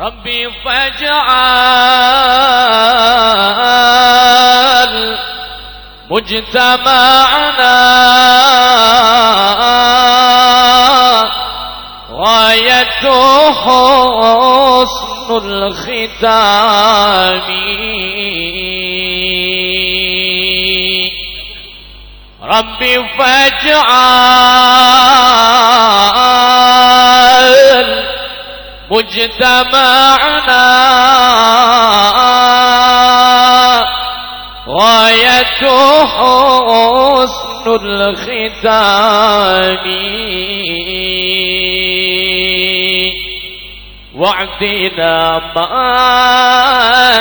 ربي فاجعل مجتمعنا غايته حسن الختام. ربي فاجعل مجتمعنا. غاية حسن الختام. وعدنا ما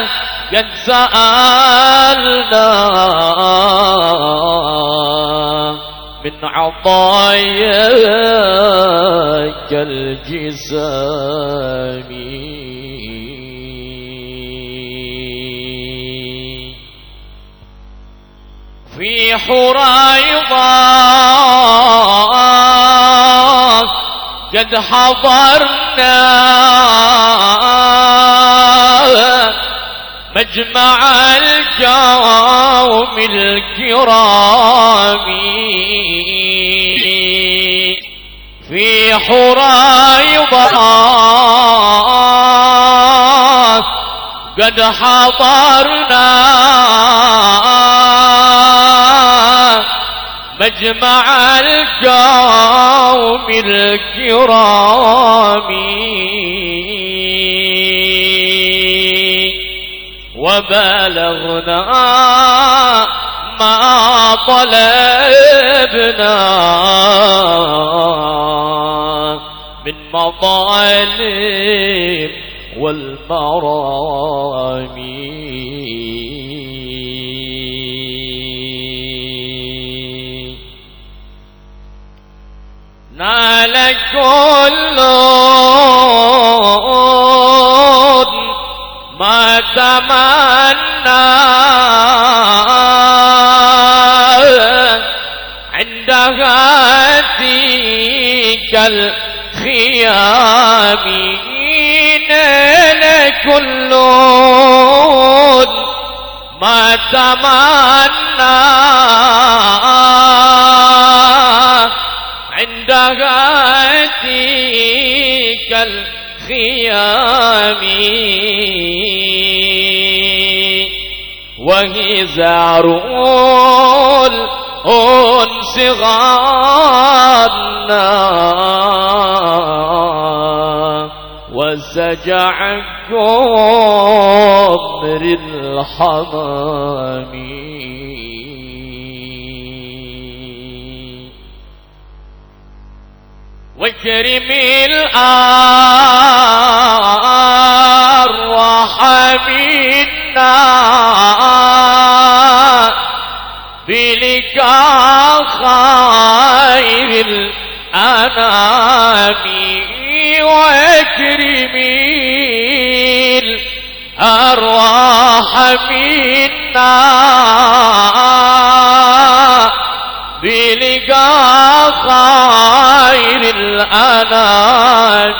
قد سألنا من عطاياك الجسام في حريضات قد حضرنا مجمع القوم الكرام في حريضات قد حضرنا مجمع القوم الكرام. وبلغنا ما طلبنا. من مظالم والمرامي. نال كل ما تمنى عند هاتيك الخيام نال كل ما تمنى عند هاتيك الخيام. وهي زار غادنا وسجع قمر الحمام واكرم الأرواح منا. خير الأنام واكرم الأرواح منا بلقاء خير الأنام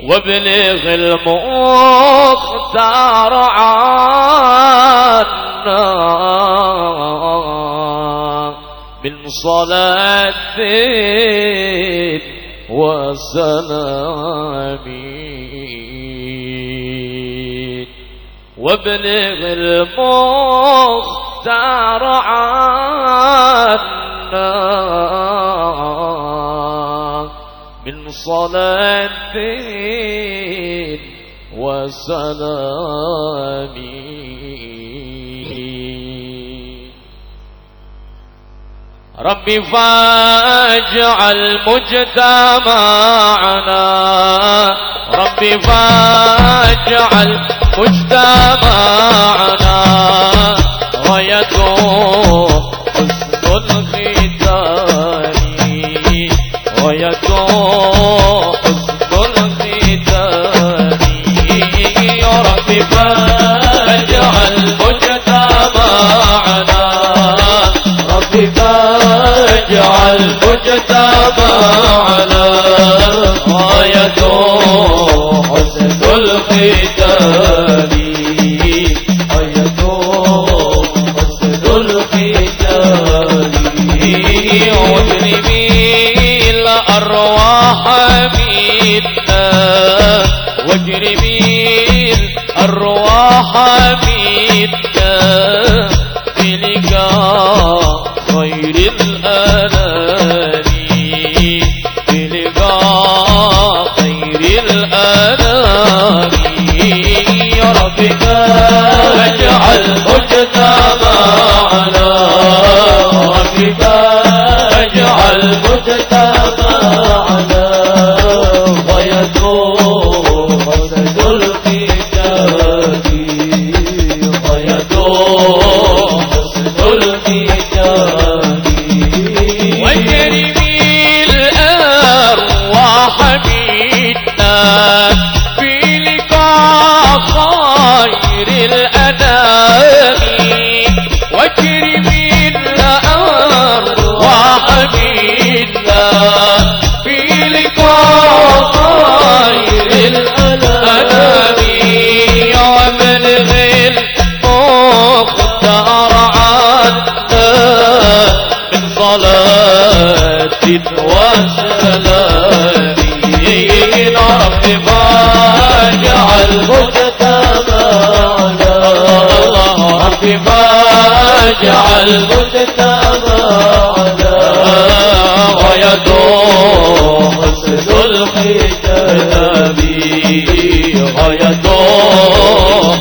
وابلغ المختار عنا صلاة وسلام وابلغ المختار عنا من صلاة وسلام رب فاجعل مجتمعنا رب فاجعل مجتمعنا غايته حسن الختام. غايته الحلف تتابعنا غاية حسن الختام غاية حسن الختام واجربي الأرواح منا واجربي الأرواح منا الأنام واجربي الأرواح منا في لقاء خير الأنام رب فاجعل مجتمعنا ويدوم حسن الختام غايته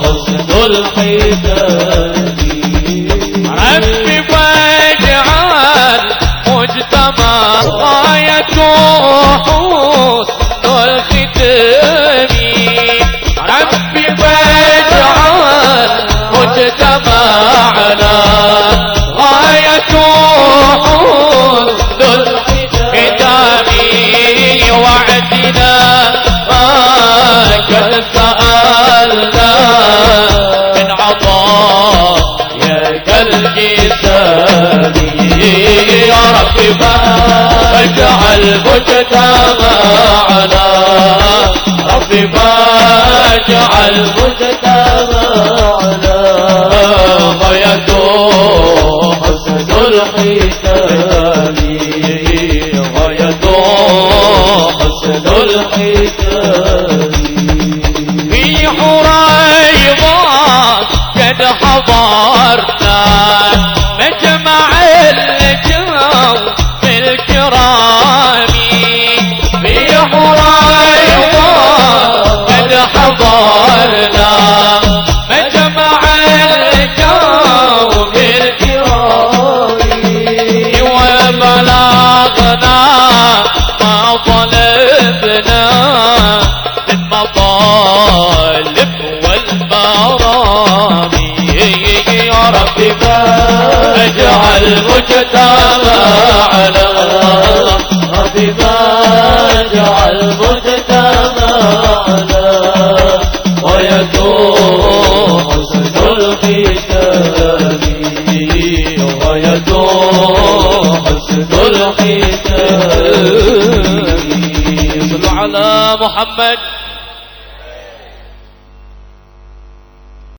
حسن الختام رب فاجعل مجتمع غايته. يا رب فاجعل مجتمعنا رب فاجعل مجتمعنا غايته حسن الختام غايته حسن الختام في حريضة قد حضرنا. من مطالب والمرامي يا رب فاجعل مجتمعنا رب فاجعل مجتمعنا